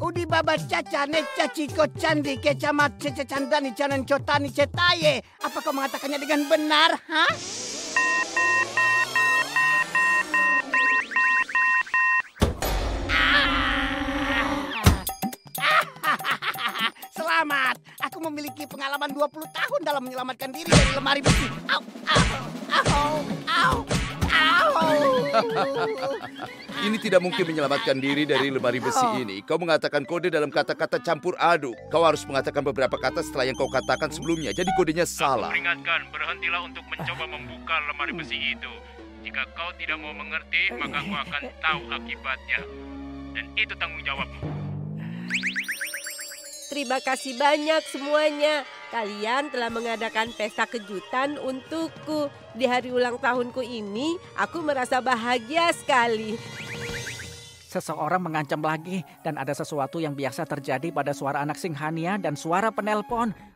Udi baba caca neca ciko candi kecamat cece candani canan cotani cetaye. Apa kau mengatakannya dengan benar, ha? Selamat, aku memiliki pengalaman 20 tahun dalam menyelamatkan diri dari lemari besi. Au, au. Ini tidak mungkin menyelamatkan diri dari lemari besi ini. Kau mengatakan kode dalam kata-kata campur aduk. Kau harus mengatakan beberapa kata setelah yang kau katakan sebelumnya. Jadi kodenya salah. Peringatkan, berhentilah untuk mencoba membuka lemari besi itu. Jika kau tidak mau mengerti, maka kau akan tahu akibatnya. Dan itu tanggung jawabmu. Terima kasih banyak semuanya. Kalian telah mengadakan pesta kejutan untukku. Di hari ulang tahunku ini, aku merasa bahagia sekali. Seseorang mengancam lagi dan ada sesuatu yang biasa terjadi pada suara anak Singhania dan suara penelpon.